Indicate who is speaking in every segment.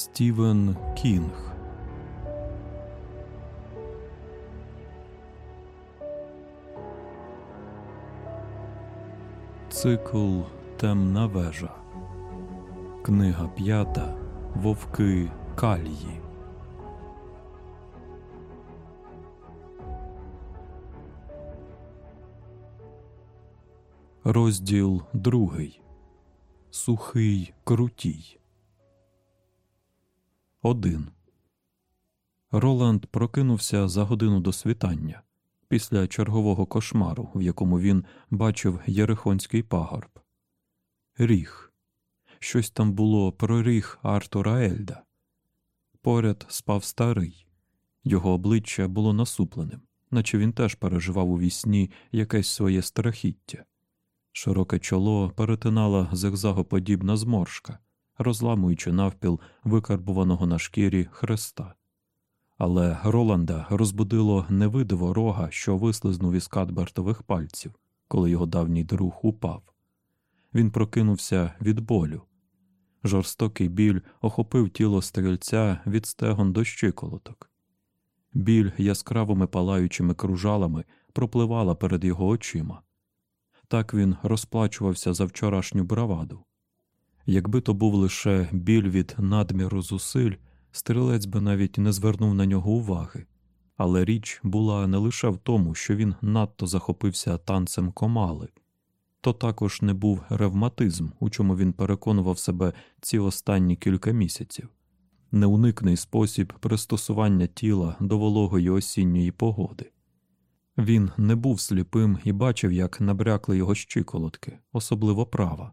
Speaker 1: Стівен Кінг Цикл Темна вежа. Книга п'ята Вовки Калії. Розділ другий. Сухий крутій. Один. Роланд прокинувся за годину до світання після чергового кошмару, в якому він бачив Єрихонський пагорб. Ріг. Щось там було про ріг Артура Ельда. Поряд спав старий. Його обличчя було насупленим, наче він теж переживав у вісні якесь своє страхіття. Широке чоло перетинала зигзагоподібна зморшка, розламуючи навпіл викарбуваного на шкірі хреста. Але Роланда розбудило невидиво рога, що вислизнув із кадбертових пальців, коли його давній друг упав. Він прокинувся від болю. Жорстокий біль охопив тіло стрільця від стегон до щиколоток. Біль яскравими палаючими кружалами пропливала перед його очима. Так він розплачувався за вчорашню браваду. Якби то був лише біль від надміру зусиль, стрілець би навіть не звернув на нього уваги, але річ була не лише в тому, що він надто захопився танцем комали, то також не був ревматизм, у чому він переконував себе ці останні кілька місяців, неуникний спосіб пристосування тіла до вологої осінньої погоди. Він не був сліпим і бачив, як набрякли його щиколотки, особливо права.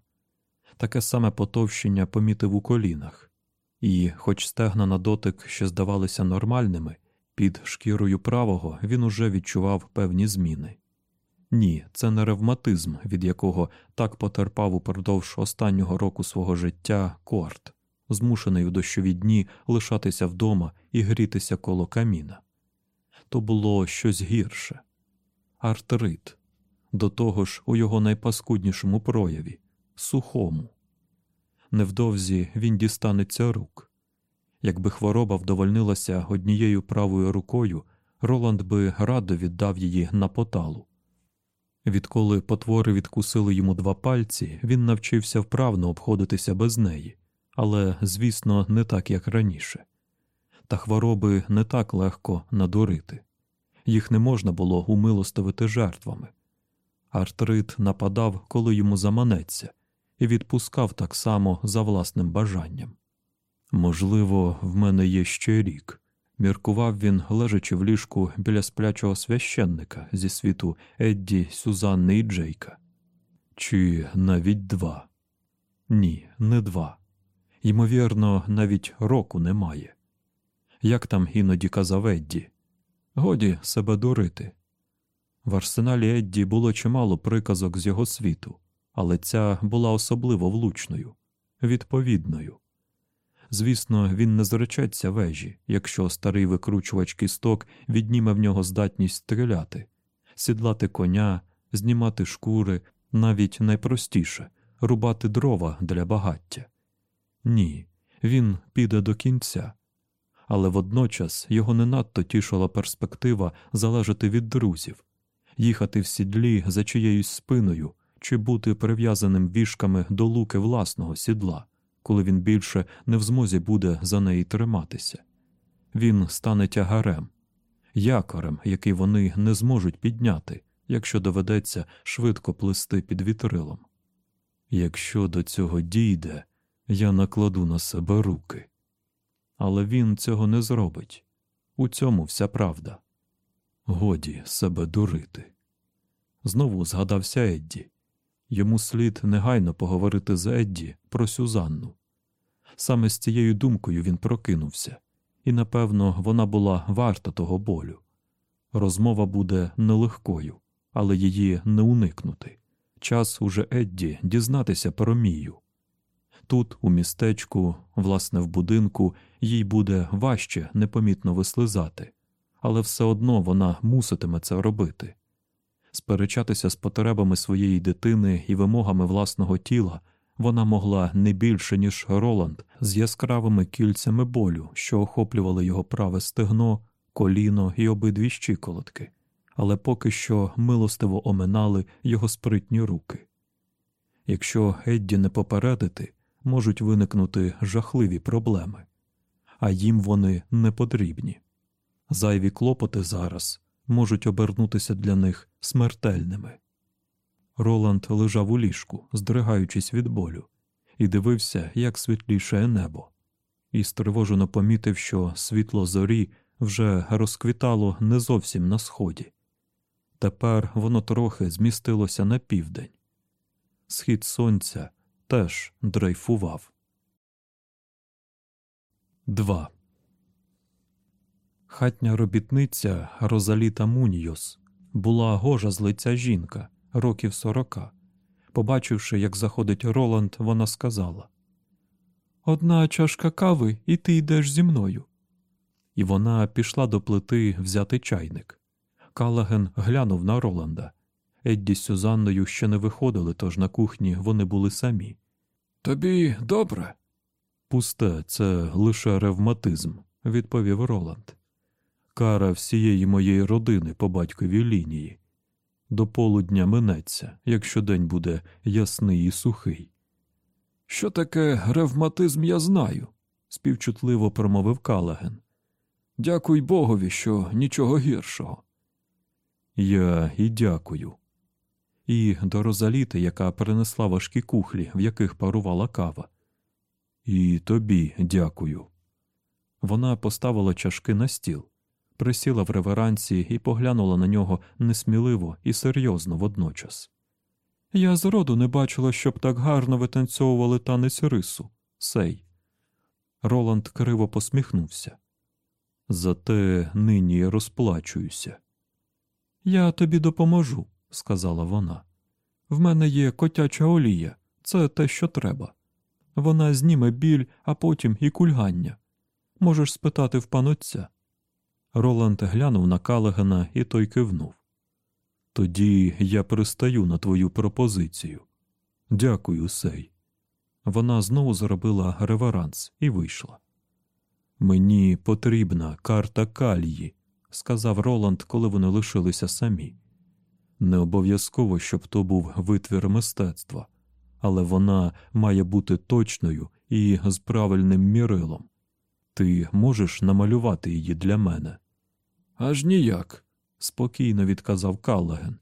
Speaker 1: Таке саме потовщення помітив у колінах, і, хоч стегна на дотик ще здавалися нормальними, під шкірою правого він уже відчував певні зміни. Ні, це не ревматизм, від якого так потерпав упродовж останнього року свого життя корт, змушений у дощові дні лишатися вдома і грітися коло каміна. То було щось гірше артрит, до того ж у його найпаскуднішому прояві сухому. Невдовзі він дістанеться рук. Якби хвороба вдовольнилася однією правою рукою, Роланд би радо віддав її на поталу. Відколи потвори відкусили йому два пальці, він навчився вправно обходитися без неї, але, звісно, не так, як раніше. Та хвороби не так легко надурити їх не можна було умилостивити жертвами. Артрит нападав, коли йому заманеться, і відпускав так само за власним бажанням. Можливо, в мене є ще рік, міркував він, лежачи в ліжку біля сплячого священника зі світу Едді, Сюзанни і Джейка. Чи навіть два? Ні, не два. Ймовірно, навіть року немає. Як там іноді казав Едді, Годі себе дурити. В арсеналі Едді було чимало приказок з його світу, але ця була особливо влучною, відповідною. Звісно, він не зречеться вежі, якщо старий викручувач кісток відніме в нього здатність стріляти, сідлати коня, знімати шкури, навіть найпростіше рубати дрова для багаття. Ні, він піде до кінця але водночас його не надто тішила перспектива залежати від друзів, їхати в сідлі за чиєюсь спиною чи бути прив'язаним вішками до луки власного сідла, коли він більше не в змозі буде за неї триматися. Він стане тягарем, якорем, який вони не зможуть підняти, якщо доведеться швидко плисти під вітрилом. Якщо до цього дійде, я накладу на себе руки але він цього не зробить. У цьому вся правда. Годі себе дурити. Знову згадався Едді. Йому слід негайно поговорити з Едді про Сюзанну. Саме з цією думкою він прокинувся, і, напевно, вона була варта того болю. Розмова буде нелегкою, але її не уникнути. Час уже Едді дізнатися про Мію. Тут, у містечку, власне, в будинку, їй буде важче непомітно вислизати, але все одно вона муситиме це робити. Сперечатися з потребами своєї дитини і вимогами власного тіла вона могла не більше, ніж Роланд, з яскравими кільцями болю, що охоплювали його праве стегно, коліно і обидві щиколотки, але поки що милостиво оминали його спритні руки. Якщо Едді не попередити, можуть виникнути жахливі проблеми, а їм вони не потрібні. Зайві клопоти зараз можуть обернутися для них смертельними. Роланд лежав у ліжку, здригаючись від болю, і дивився, як світлішає небо, і стривожено помітив, що світло зорі вже розквітало не зовсім на сході. Тепер воно трохи змістилося на південь. Схід сонця теж дрейфував. 2. Хатня робітниця Розаліта Муньйос була гожа з лиця жінка років сорока. Побачивши, як заходить Роланд, вона сказала Одна чашка кави, і ти йдеш зі мною. І вона пішла до плити взяти чайник. Калаген глянув на Роланда. Едді з Сюзанною ще не виходили, тож на кухні вони були самі. Тобі добре? Пусте, це лише ревматизм, відповів Роланд. Кара всієї моєї родини по батьковій лінії. До полудня минеться, якщо день буде ясний і сухий. Що таке ревматизм, я знаю, співчутливо промовив Калаген. Дякуй Богові, що нічого гіршого. Я і дякую. І до Розаліти, яка перенесла важкі кухлі, в яких парувала кава. І тобі дякую. Вона поставила чашки на стіл, присіла в реверансі і поглянула на нього несміливо і серйозно водночас. Я зроду не бачила, щоб так гарно витанцьовували танець рису, сей. Роланд криво посміхнувся. Зате нині розплачуюся. Я тобі допоможу, сказала вона. В мене є котяча олія, це те, що треба. Вона зніме біль, а потім і кульгання. Можеш спитати в панотця. Роланд глянув на Калагена і той кивнув. Тоді я пристаю на твою пропозицію. Дякую, сей. Вона знову зробила реверанс і вийшла. Мені потрібна карта калії, сказав Роланд, коли вони лишилися самі. Не обов'язково, щоб то був витвір мистецтва, але вона має бути точною і з правильним мірилом. Ти можеш намалювати її для мене? Аж ніяк, спокійно відказав Калаген.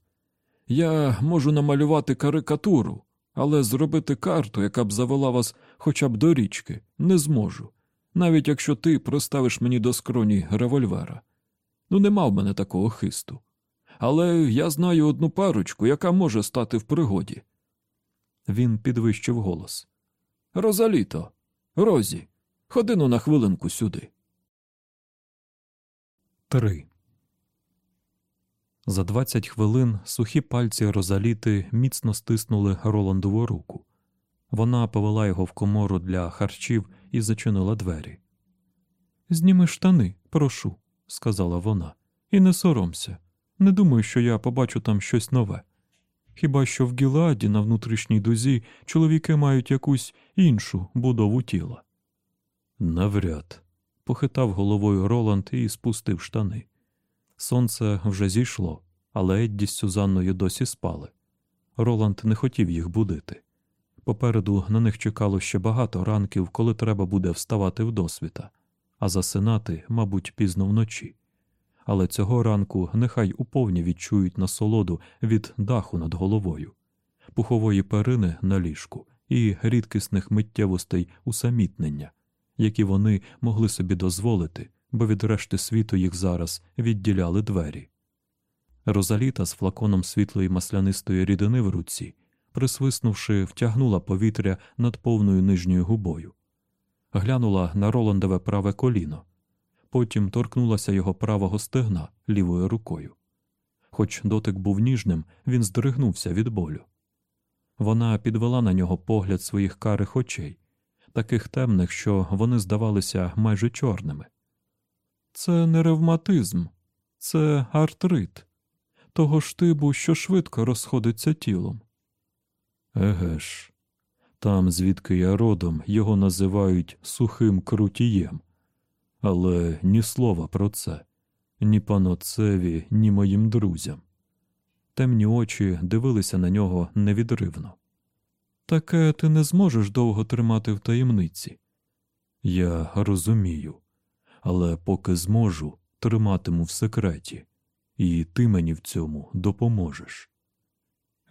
Speaker 1: Я можу намалювати карикатуру, але зробити карту, яка б завела вас хоча б до річки, не зможу, навіть якщо ти приставиш мені до скроні револьвера. Ну, нема в мене такого хисту. Але я знаю одну парочку, яка може стати в пригоді. Він підвищив голос. Розаліто, Розі, ходину на хвилинку сюди. Три. За двадцять хвилин сухі пальці Розаліти міцно стиснули Роландову руку. Вона повела його в комору для харчів і зачинила двері. Зніми штани, прошу, сказала вона, і не соромся. Не думаю, що я побачу там щось нове. Хіба що в Гіладі на внутрішній дузі чоловіки мають якусь іншу будову тіла. Навряд, похитав головою Роланд і спустив штани. Сонце вже зійшло, але Едді з Сюзанною досі спали. Роланд не хотів їх будити. Попереду на них чекало ще багато ранків, коли треба буде вставати вдосвіта, а засинати, мабуть, пізно вночі. Але цього ранку нехай уповні відчують насолоду від даху над головою, пухової перини на ліжку і рідкісних миттєвостей усамітнення, які вони могли собі дозволити, бо від решти світу їх зараз відділяли двері. Розаліта з флаконом світлої маслянистої рідини в руці, присвиснувши, втягнула повітря над повною нижньою губою, глянула на Роландове праве коліно, потім торкнулася його правого стегна лівою рукою. Хоч дотик був ніжним, він здригнувся від болю. Вона підвела на нього погляд своїх карих очей, таких темних, що вони здавалися майже чорними. Це не ревматизм, це артрит, того штибу, що швидко розходиться тілом. Еге ж, Там, звідки я родом, його називають сухим крутієм. Але ні слова про це, ні паноцеві, ні моїм друзям. Темні очі дивилися на нього невідривно. Таке ти не зможеш довго тримати в таємниці. Я розумію, але поки зможу, триматиму в секреті, і ти мені в цьому допоможеш.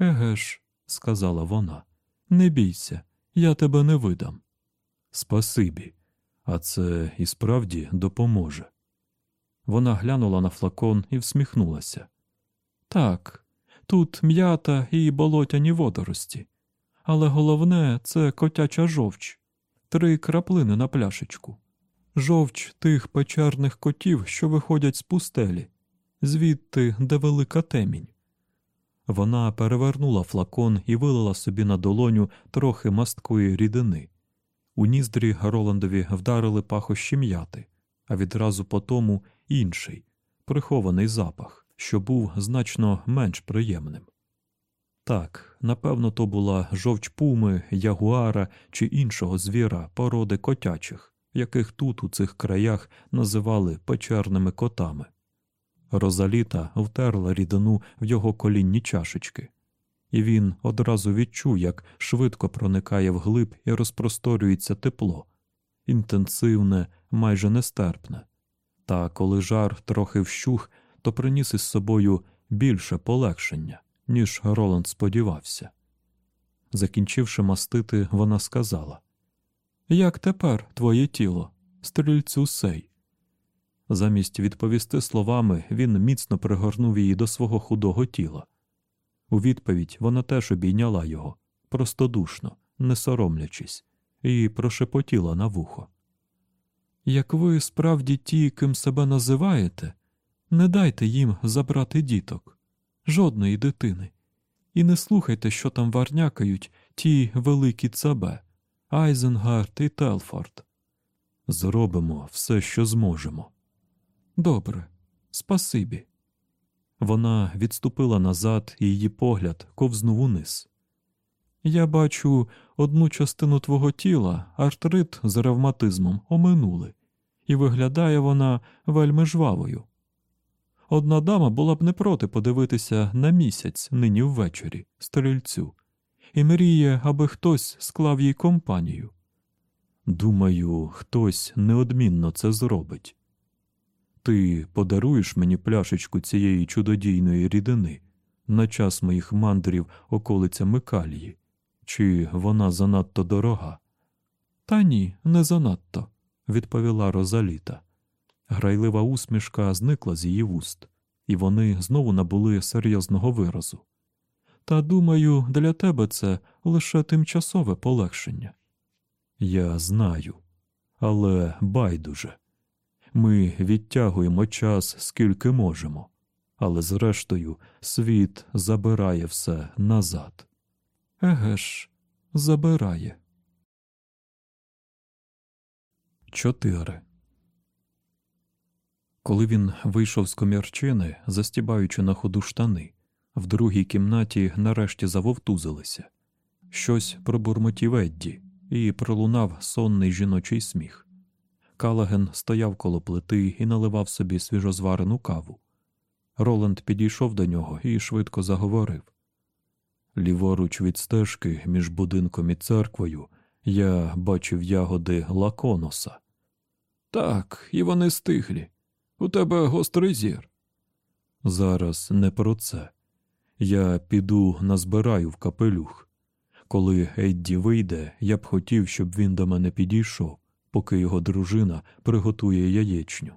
Speaker 1: Еге ж, сказала вона, не бійся, я тебе не видам. Спасибі, а це і справді допоможе. Вона глянула на флакон і всміхнулася. Так, тут м'ята і болотяні водорості, але головне це котяча жовч, три краплини на пляшечку. Жовч тих печерних котів, що виходять з пустелі, звідти, де велика темінь. Вона перевернула флакон і вилила собі на долоню трохи масткої рідини. У ніздрі Роландові вдарили пахощі м'яти, а відразу по тому інший, прихований запах, що був значно менш приємним. Так, напевно, то була жовч пуми, ягуара чи іншого звіра породи котячих, яких тут, у цих краях, називали печерними котами. Розаліта втерла рідину в його колінні чашечки, і він одразу відчув, як швидко проникає вглиб і розпросторюється тепло, інтенсивне, майже нестерпне. Та коли жар трохи вщух, то приніс із собою більше полегшення, ніж Роланд сподівався. Закінчивши мастити, вона сказала Як тепер твоє тіло, стрільцю сей? Замість відповісти словами, він міцно пригорнув її до свого худого тіла. У відповідь вона теж обійняла його простодушно, не соромлячись, і прошепотіла на вухо. Як ви справді ті, ким себе називаєте, не дайте їм забрати діток, жодної дитини, і не слухайте, що там варнякають ті великі цабе, Айзенгард і Телфорд. Зробимо все, що зможемо. Добре, спасибі. Вона відступила назад, і її погляд ковзнув униз. Я бачу одну частину твого тіла, артрит з ревматизмом, оминули, і виглядає вона вельми жвавою. Одна дама була б не проти подивитися на місяць нині ввечері, стрільцю, і мріє, аби хтось склав їй компанію. Думаю, хтось неодмінно це зробить. Ти подаруєш мені пляшечку цієї чудодійної рідини на час моїх мандрів околицями Калії, чи вона занадто дорога? Та ні, не занадто, відповіла Розаліта. Грайлива усмішка зникла з її вуст, і вони знову набули серйозного виразу. Та думаю, для тебе це лише тимчасове полегшення. Я знаю, але байдуже. Ми відтягуємо час скільки можемо, але зрештою світ забирає все назад. Еге ж, забирає. 4. Коли він вийшов з комірчини, застібаючи на ходу штани, в другій кімнаті нарешті завовтузилися. Щось пробурмотів Едді, і пролунав сонний жіночий сміх. Калаген стояв коло плити і наливав собі свіжозварену каву. Роланд підійшов до нього і швидко заговорив. Ліворуч від стежки між будинком і церквою я бачив ягоди лаконоса. Так, і вони стиглі. У тебе гострий зір. Зараз не про це. Я піду назбираю в капелюх. Коли Едді вийде, я б хотів, щоб він до мене підійшов поки його дружина приготує яєчню.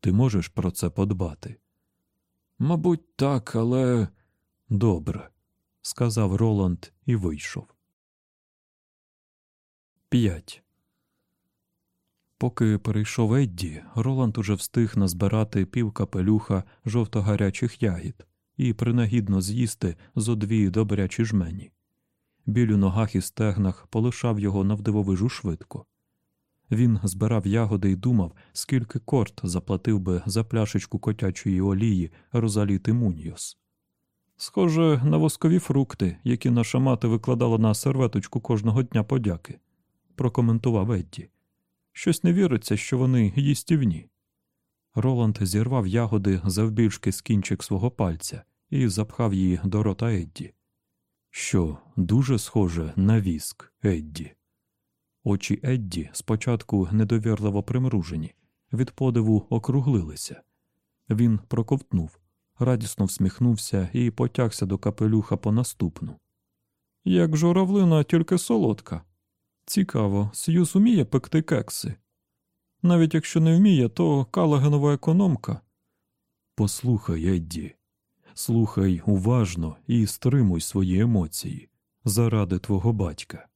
Speaker 1: Ти можеш про це подбати? Мабуть, так, але добре, сказав Роланд і вийшов. П'ять. Поки перейшов Едді, Роланд уже встиг назбирати пів капелюха жовто-гарячих ягід і принагідно з'їсти зо дві добрячі жмені. Біль у ногах і стегнах полишав його навдивовижу швидко. Він збирав ягоди і думав, скільки корт заплатив би за пляшечку котячої олії Розаліти Муньйос. Схоже на воскові фрукти, які наша мати викладала на серветочку кожного дня подяки, прокоментував Едді. Щось не віриться, що вони їстівні. Роланд зірвав ягоди завбільшки з кінчик свого пальця і запхав її до рота Едді. Що дуже схоже на віск, Едді. Очі Едді спочатку недовірливо примружені, від подиву округлилися. Він проковтнув, радісно всміхнувся і потягся до капелюха по наступну. Як журавлина, тільки солодка. Цікаво, Сьюз уміє пекти кекси. Навіть якщо не вміє, то калагенова економка. Послухай, Едді, слухай уважно і стримуй свої емоції заради твого батька.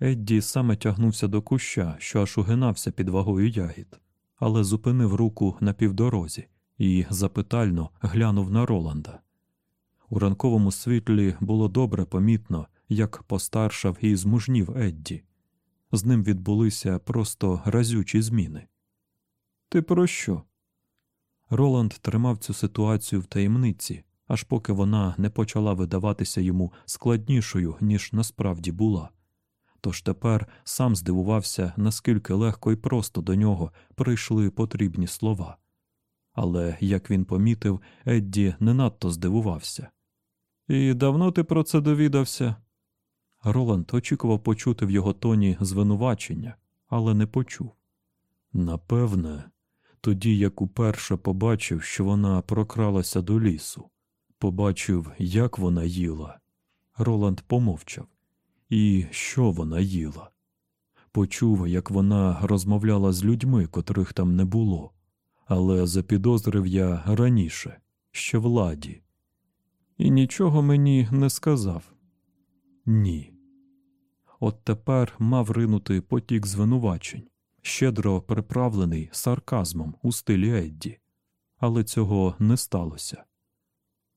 Speaker 1: Едді саме тягнувся до куща, що аж угинався під вагою ягід, але зупинив руку на півдорозі і запитально глянув на Роланда. У ранковому світлі було добре помітно, як постаршав і змужнів Едді. З ним відбулися просто разючі зміни. Ти про що? Роланд тримав цю ситуацію в таємниці, аж поки вона не почала видаватися йому складнішою, ніж насправді була. Тож тепер сам здивувався, наскільки легко і просто до нього прийшли потрібні слова. Але, як він помітив, Едді не надто здивувався. І давно ти про це довідався? Роланд очікував почути в його тоні звинувачення, але не почув. Напевне, тоді як уперше побачив, що вона прокралася до лісу, побачив, як вона їла. Роланд помовчав. І що вона їла? Почув, як вона розмовляла з людьми, котрих там не було, але запідозрив я раніше, ще владі. І нічого мені не сказав. Ні. От тепер мав ринути потік звинувачень, щедро приправлений сарказмом у стилі Едді, але цього не сталося.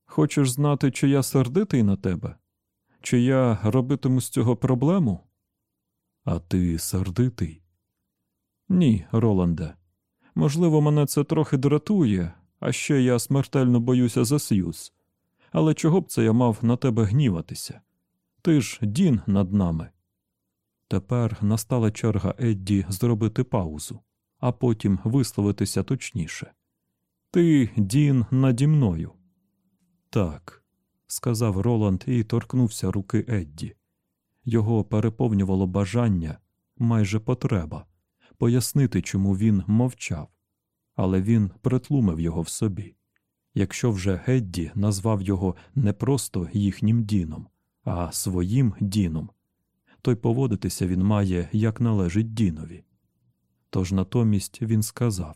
Speaker 1: Хочеш знати, чи я сердитий на тебе? Чи я робитиму з цього проблему? А ти сердитий? Ні, Роланде. Можливо, мене це трохи дратує, а ще я смертельно боюся за Сьюз. Але чого б це я мав на тебе гніватися? Ти ж дін над нами. Тепер настала черга Едді зробити паузу, а потім висловитися точніше. Ти дін наді мною. Так, сказав Роланд і торкнувся руки Едді. Його переповнювало бажання, майже потреба, пояснити, чому він мовчав, але він притлумив його в собі. Якщо вже Гедді назвав його не просто їхнім діном, а своїм діном, то й поводитися він має, як належить Дінові. Тож натомість він сказав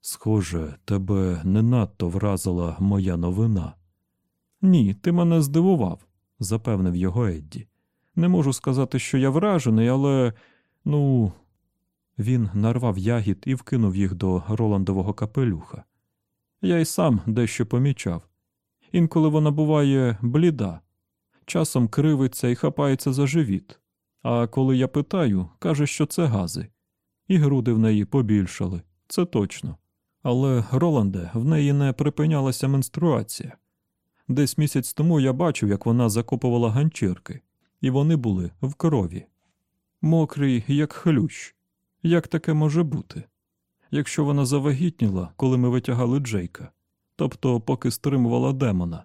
Speaker 1: Схоже, тебе не надто вразила моя новина. Ні, ти мене здивував, запевнив його Едді. Не можу сказати, що я вражений, але ну. Він нарвав ягід і вкинув їх до Роландового капелюха. Я й сам дещо помічав. Інколи вона буває бліда, часом кривиться і хапається за живіт. А коли я питаю, каже, що це гази, і груди в неї побільшали, це точно. Але, Роланде, в неї не припинялася менструація. Десь місяць тому я бачив, як вона закопувала ганчірки, і вони були в крові. Мокрий, як хлющ. Як таке може бути? Якщо вона завагітніла, коли ми витягали Джейка, тобто поки стримувала демона,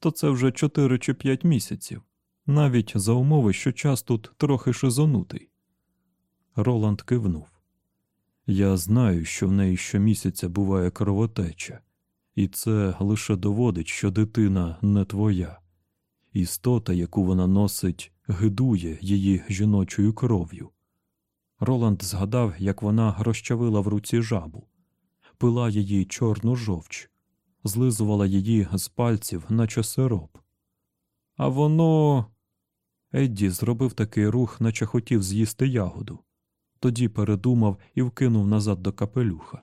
Speaker 1: то це вже чотири чи п'ять місяців, навіть за умови, що час тут трохи шизонутий. Роланд кивнув. Я знаю, що в неї щомісяця буває кровотеча, і це лише доводить, що дитина не твоя. Істота, яку вона носить, гидує її жіночою кров'ю. Роланд згадав, як вона розчавила в руці жабу, пила її чорну жовч, злизувала її з пальців, наче сироп. А воно. Едді зробив такий рух, наче хотів з'їсти ягоду, тоді передумав і вкинув назад до капелюха.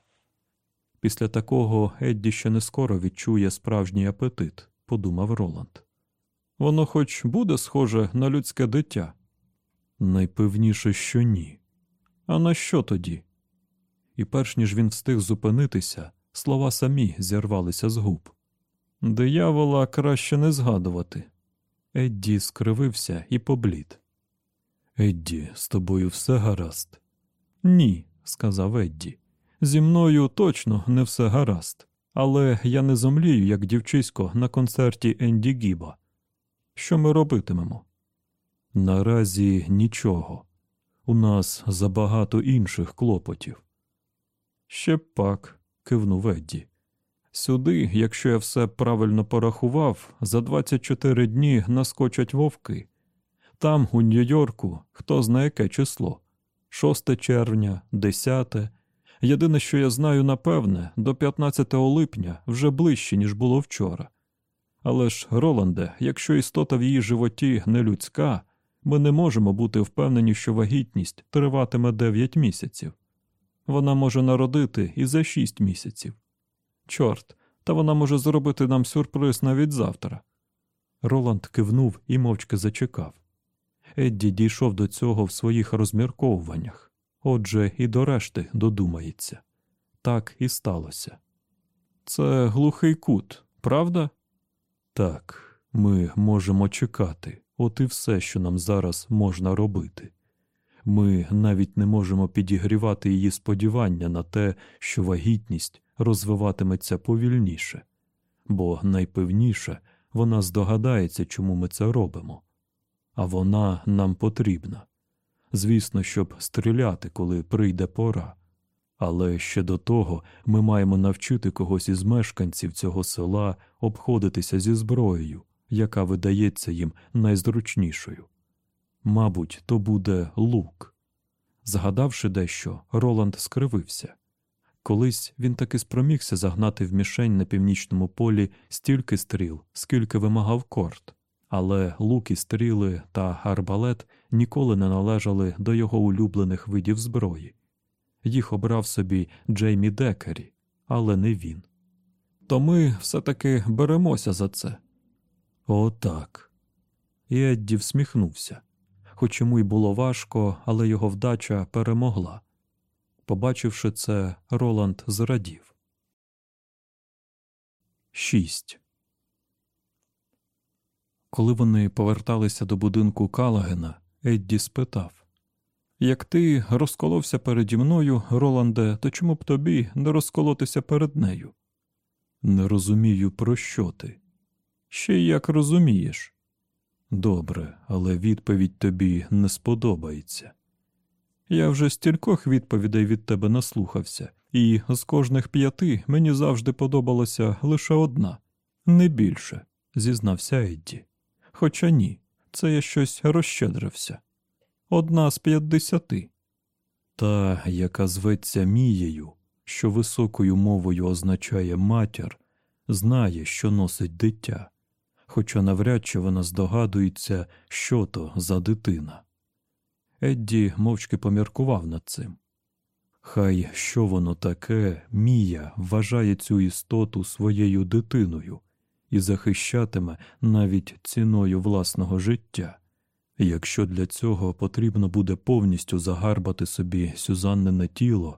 Speaker 1: Після такого Едді ще не скоро відчує справжній апетит, подумав Роланд. Воно хоч буде схоже на людське дитя? Найпевніше, що ні. А на що тоді? І перш ніж він встиг зупинитися, слова самі зірвалися з губ. Диявола краще не згадувати. Едді скривився і поблід. Едді, з тобою все гаразд? Ні, сказав Едді. Зі мною точно не все гаразд, але я не зомлію, як дівчисько на концерті Енді Гіба. Що ми робитимемо? Наразі нічого. У нас забагато інших клопотів. Ще пак, кивнув Едді. Сюди, якщо я все правильно порахував, за 24 дні наскочать вовки. Там, у Нью-Йорку, хто знає яке число 6 червня, 10. Єдине, що я знаю напевне, до 15 липня вже ближче, ніж було вчора. Але ж, Роланде, якщо істота в її животі не людська, ми не можемо бути впевнені, що вагітність триватиме 9 місяців. Вона може народити і за 6 місяців. Чорт, та вона може зробити нам сюрприз навіть завтра. Роланд кивнув і мовчки зачекав. Едді дійшов до цього в своїх розмірковуваннях, отже, і до решти додумається. Так і сталося. Це глухий кут, правда? Так, ми можемо чекати, от і все, що нам зараз можна робити. Ми навіть не можемо підігрівати її сподівання на те, що вагітність розвиватиметься повільніше, бо найпевніше вона здогадається, чому ми це робимо. А вона нам потрібна. Звісно, щоб стріляти, коли прийде пора. Але ще до того ми маємо навчити когось із мешканців цього села обходитися зі зброєю, яка видається їм найзручнішою. Мабуть, то буде лук. Згадавши дещо, Роланд скривився. Колись він таки спромігся загнати в мішень на північному полі стільки стріл, скільки вимагав корт, але луки, стріли та арбалет ніколи не належали до його улюблених видів зброї. Їх обрав собі Джеймі Декері, але не він. То ми все таки беремося за це. Отак. І Едді всміхнувся. Хоч йому й було важко, але його вдача перемогла. Побачивши це, Роланд зрадів. 6. Коли вони поверталися до будинку Калагена, Едді спитав Як ти розколовся переді мною, Роланде, то чому б тобі не розколотися перед нею? Не розумію, про що ти. Ще й як розумієш. Добре, але відповідь тобі не сподобається. Я вже стількох відповідей від тебе наслухався, і з кожних п'яти мені завжди подобалася лише одна, не більше, зізнався Едді. Хоча ні, це я щось розщедрився. Одна з п'ятдесяти. Та, яка зветься Мією, що високою мовою означає матір, знає, що носить дитя, хоча навряд чи вона здогадується, що то за дитина. Едді мовчки поміркував над цим. Хай що воно таке, Мія вважає цю істоту своєю дитиною і захищатиме навіть ціною власного життя, якщо для цього потрібно буде повністю загарбати собі Сюзаннине тіло,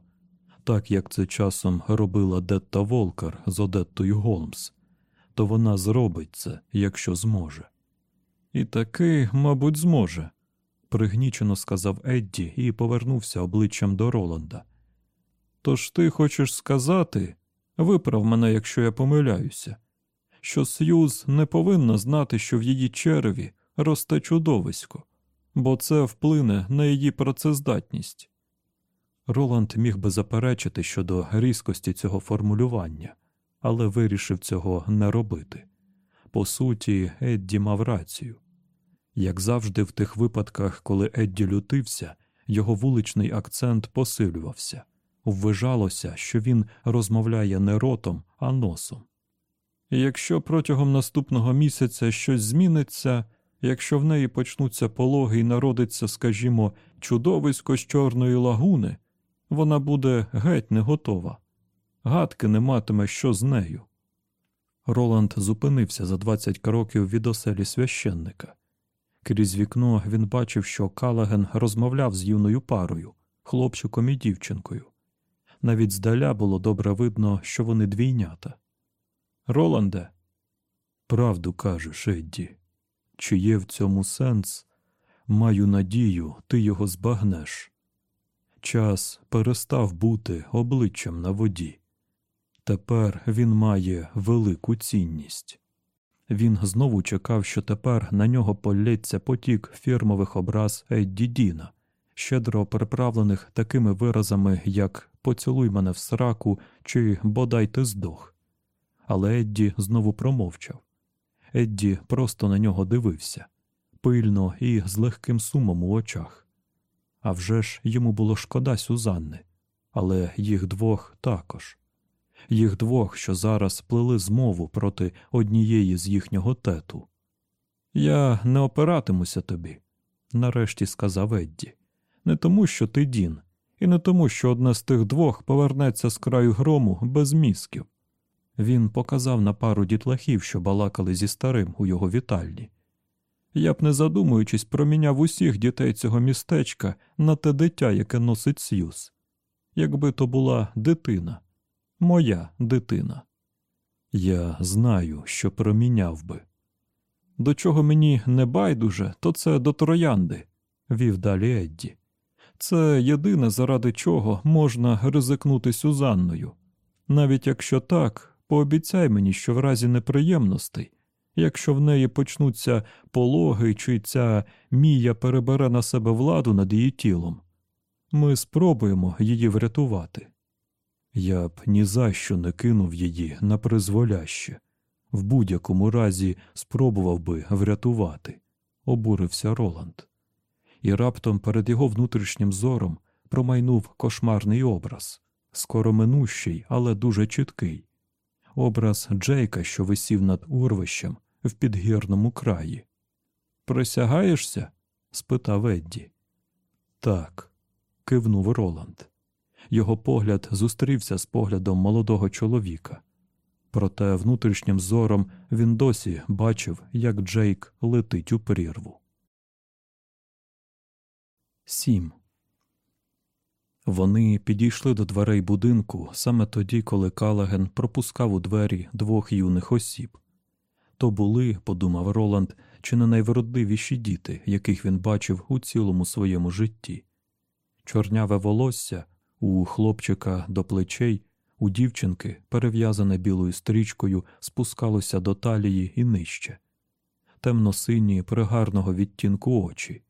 Speaker 1: так як це часом робила Детта Волкар з Одеттою Голмс, то вона зробить це, якщо зможе. І таки, мабуть, зможе пригнічено сказав Едді і повернувся обличчям до Роланда. Тож ти хочеш сказати, виправ мене, якщо я помиляюся, що Сьюз не повинна знати, що в її череві росте чудовисько, бо це вплине на її працездатність. Роланд міг би заперечити щодо різкості цього формулювання, але вирішив цього не робити. По суті, Едді мав рацію. Як завжди, в тих випадках, коли Едді лютився, його вуличний акцент посилювався, ввижалося, що він розмовляє не ротом, а носом. Якщо протягом наступного місяця щось зміниться, якщо в неї почнуться пологи і народиться, скажімо, чудовисько з чорної лагуни, вона буде геть не готова, гадки не матиме що з нею. Роланд зупинився за 20 кроків від оселі священника. Крізь вікно він бачив, що Калаген розмовляв з юною парою, хлопчиком і дівчинкою. Навіть здаля було добре видно, що вони двійнята. Роланде, Правду кажеш, Едді. Чи є в цьому сенс? Маю надію, ти його збагнеш. Час перестав бути обличчям на воді. Тепер він має велику цінність. Він знову чекав, що тепер на нього полється потік фірмових образ Едді Діна, щедро приправлених такими виразами, як поцілуй мене в сраку чи бодай ти здох. Але Едді знову промовчав. Едді просто на нього дивився пильно і з легким сумом у очах. А вже ж йому було шкода Сюзанни, але їх двох також. Їх двох, що зараз плели змову проти однієї з їхнього тету. Я не опиратимуся тобі, нарешті сказав Едді. Не тому, що ти Дін, і не тому, що одне з тих двох повернеться з краю грому без мізків. Він показав на пару дітлахів, що балакали зі старим у його вітальні. Я б, не задумуючись, проміняв усіх дітей цього містечка на те дитя, яке носить Сьюз. Якби то була дитина, моя дитина. Я знаю, що проміняв би. До чого мені не байдуже, то це до троянди, вів далі Едді. Це єдине, заради чого можна ризикнути Сюзанною. Навіть якщо так, пообіцяй мені, що в разі неприємностей якщо в неї почнуться пологи чи ця мія перебере на себе владу над її тілом, ми спробуємо її врятувати. Я б ні за що не кинув її на призволяще, в будь-якому разі спробував би врятувати, обурився Роланд. І раптом перед його внутрішнім зором промайнув кошмарний образ, скороминущий, але дуже чіткий. Образ Джейка, що висів над урвищем, в підгірному краї. Присягаєшся? спитав Едді. Так, кивнув Роланд. Його погляд зустрівся з поглядом молодого чоловіка. Проте внутрішнім зором він досі бачив, як Джейк летить у прірву. Сім. Вони підійшли до дверей будинку саме тоді, коли Калаген пропускав у двері двох юних осіб. То були, подумав Роланд, чи не найвродливіші діти, яких він бачив у цілому своєму житті. Чорняве волосся у хлопчика до плечей, у дівчинки, перев'язане білою стрічкою, спускалося до талії і нижче, темно-сині пригарного відтінку очі.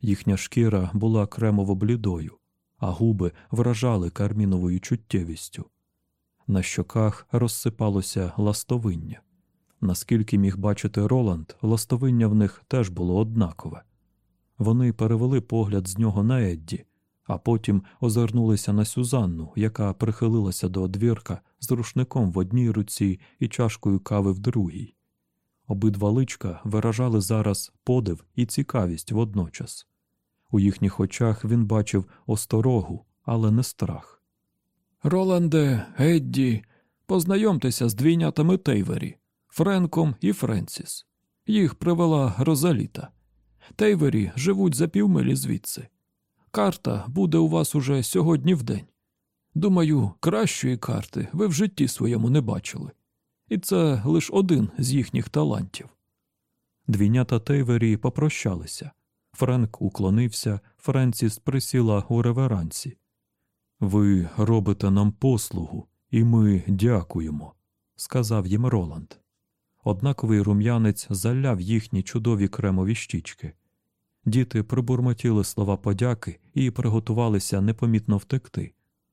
Speaker 1: Їхня шкіра була кремово блідою, а губи вражали карміновою чуттєвістю. На щоках розсипалося ластовиння. Наскільки міг бачити Роланд, ластовиння в них теж було однакове. Вони перевели погляд з нього на Едді, а потім озирнулися на Сюзанну, яка прихилилася до одвірка з рушником в одній руці і чашкою кави в другій. Обидва личка виражали зараз подив і цікавість водночас. У їхніх очах він бачив осторогу, але не страх. Роланде, Едді, познайомтеся з двійнятами Тейвері. Френком і Френсіс. Їх привела Розаліта. Тейвері живуть за півмилі звідси. Карта буде у вас уже сьогодні в день. Думаю, кращої карти ви в житті своєму не бачили. І це лише один з їхніх талантів. Двійнята Тейвері попрощалися. Френк уклонився, Френсіс присіла у реверансі. Ви робите нам послугу, і ми дякуємо, сказав їм Роланд. Однаковий рум'янець заляв їхні чудові кремові щічки. Діти пробурмотіли слова подяки і приготувалися непомітно втекти,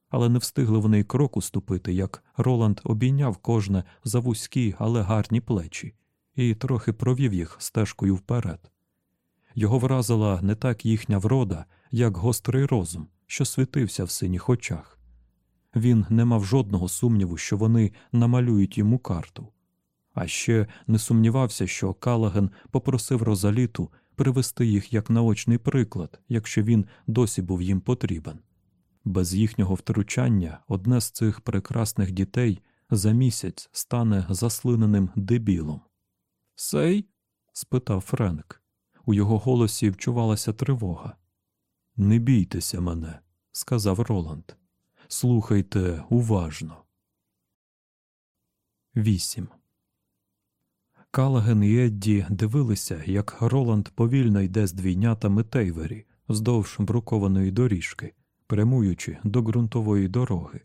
Speaker 1: але не встигли вони й кроку ступити, як Роланд обійняв кожне за вузькі, але гарні плечі, і трохи провів їх стежкою вперед. Його вразила не так їхня врода, як гострий розум, що світився в синіх очах. Він не мав жодного сумніву, що вони намалюють йому карту. А ще не сумнівався, що Калаген попросив Розаліту привести їх як наочний приклад, якщо він досі був їм потрібен. Без їхнього втручання одне з цих прекрасних дітей за місяць стане заслиненим дебілом. Сей? спитав Френк. У його голосі вчувалася тривога. Не бійтеся мене, сказав Роланд. Слухайте уважно. Вісім. Калаген і Едді дивилися, як Роланд повільно йде з двійнятами Тейвері вздовж брукованої доріжки, прямуючи до ґрунтової дороги,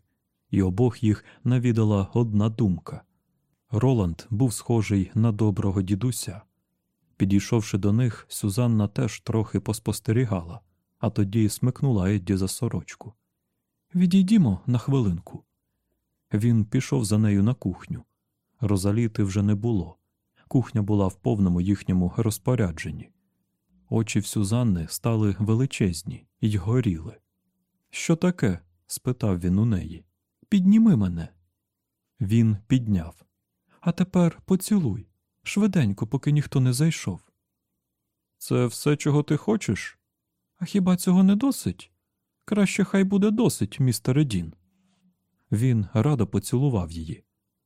Speaker 1: і обох їх навідала одна думка. Роланд був схожий на доброго дідуся. Підійшовши до них, Сюзанна теж трохи поспостерігала, а тоді смикнула Едді за сорочку. Відійдімо на хвилинку. Він пішов за нею на кухню. Розаліти вже не було. Кухня була в повному їхньому розпорядженні. Очі в Сюзанни стали величезні й горіли. Що таке? спитав він у неї. Підніми мене. Він підняв. А тепер поцілуй, швиденько, поки ніхто не зайшов. Це все, чого ти хочеш? А хіба цього не досить? Краще хай буде досить, містере Дін. Він радо поцілував її,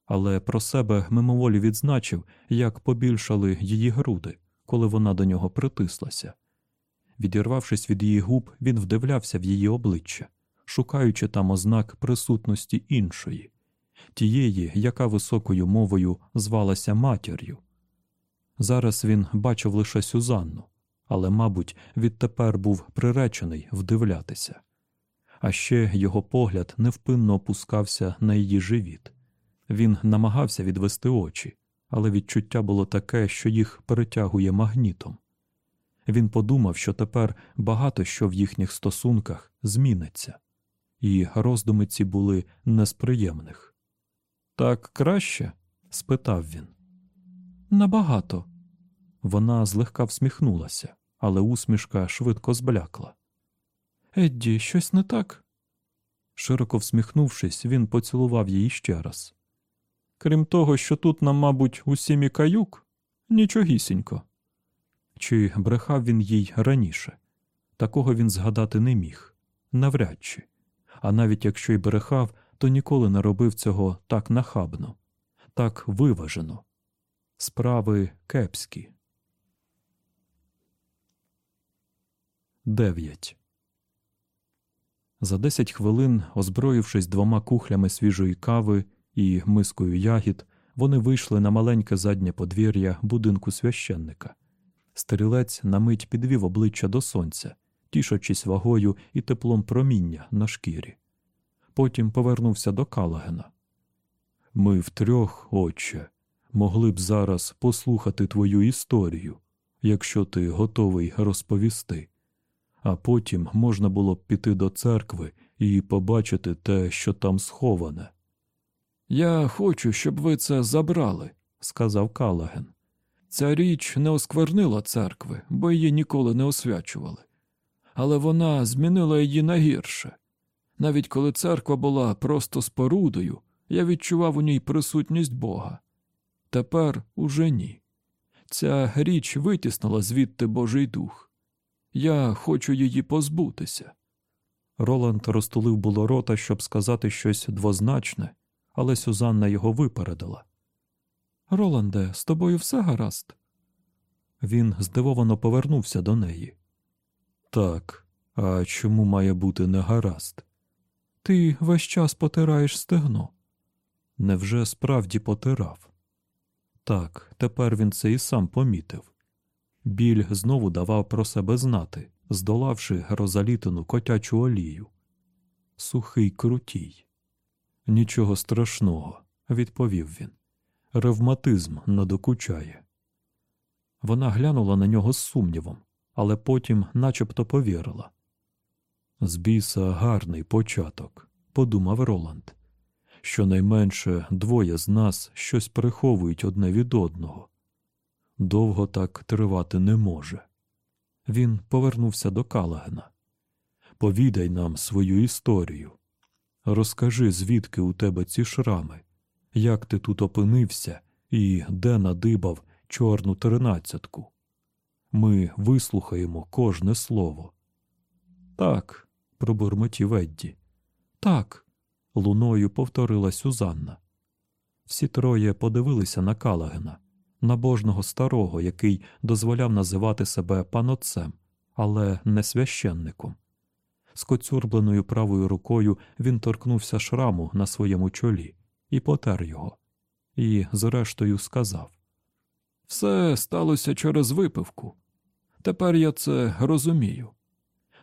Speaker 1: але про себе мимоволі відзначив, як побільшали її груди, коли вона до нього притислася. Відірвавшись від її губ, він вдивлявся в її обличчя, шукаючи там ознак присутності іншої, тієї, яка високою мовою звалася матір'ю. Зараз він бачив лише Сюзанну, але, мабуть, відтепер був приречений вдивлятися. А ще його погляд невпинно опускався на її живіт. Він намагався відвести очі, але відчуття було таке, що їх перетягує магнітом. Він подумав, що тепер багато що в їхніх стосунках зміниться, і роздуми ці були не з приємних. Так краще? спитав він. Набагато. Вона злегка всміхнулася, але усмішка швидко зблякла. Едді, щось не так? Широко всміхнувшись, він поцілував її ще раз. Крім того, що тут нам, мабуть, усім і каюк, нічогісінько. Чи брехав він їй раніше? Такого він згадати не міг, навряд чи. А навіть якщо й брехав, то ніколи не робив цього так нахабно, так виважено. Справи кепські. 9. За десять хвилин, озброївшись двома кухлями свіжої кави і мискою ягід, вони вийшли на маленьке заднє подвір'я будинку священника. Стрілець на мить підвів обличчя до сонця, тішачись вагою і теплом проміння на шкірі. Потім повернувся до Калагена. Ми втрьох, отче, могли б зараз послухати твою історію, якщо ти готовий розповісти а потім можна було б піти до церкви і побачити те, що там сховане. Я хочу, щоб ви це забрали, сказав Калаген. Ця річ не осквернила церкви, бо її ніколи не освячували. Але вона змінила її на гірше. Навіть коли церква була просто спорудою, я відчував у ній присутність Бога. Тепер уже ні. Ця річ витіснила звідти Божий дух. Я хочу її позбутися. Роланд розтулив було рота, щоб сказати щось двозначне, але Сюзанна його випередила. Роланде, з тобою все гаразд. Він здивовано повернувся до неї. Так, а чому має бути негаразд? Ти весь час потираєш стегно. Невже справді потирав? Так, тепер він це і сам помітив. Біль знову давав про себе знати, здолавши розалітину котячу олію. Сухий крутій. Нічого страшного, відповів він. Ревматизм надокучає. Вона глянула на нього з сумнівом, але потім начебто повірила. З біса гарний початок, подумав Роланд. Щонайменше двоє з нас щось приховують одне від одного. Довго так тривати не може. Він повернувся до Калагена. Повідай нам свою історію. Розкажи, звідки у тебе ці шрами, як ти тут опинився і де надибав чорну тринадцятку. Ми вислухаємо кожне слово. Так, пробурмотів Едді. Так, луною повторила Сюзанна. Всі троє подивилися на Калагена набожного старого, який дозволяв називати себе панотцем, але не священником. Скоцюрбленою правою рукою він торкнувся шраму на своєму чолі і потер його, і, зрештою, сказав Все сталося через випивку. Тепер я це розумію.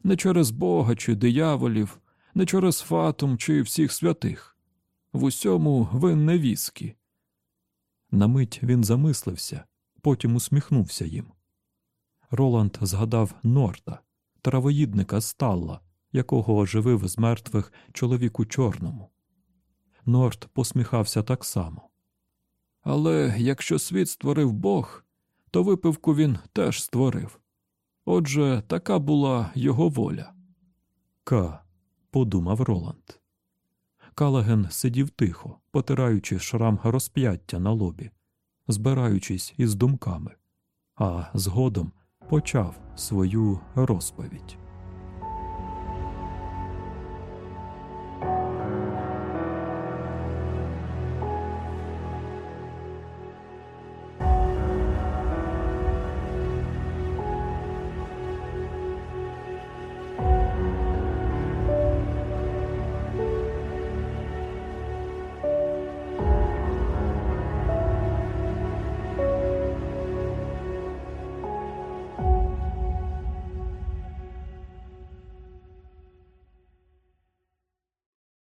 Speaker 1: Не через Бога чи дияволів, не через Фатум чи всіх святих. В усьому винне віскі. На мить він замислився, потім усміхнувся їм. Роланд згадав Норта, травоїдника Сталла, якого оживив з мертвих чоловік у чорному. Норт посміхався так само. Але якщо світ створив Бог, то випивку він теж створив. Отже, така була його воля. Ка, подумав Роланд. Калаген сидів тихо, потираючи шрам розп'яття на лобі, збираючись із думками, а згодом почав свою розповідь.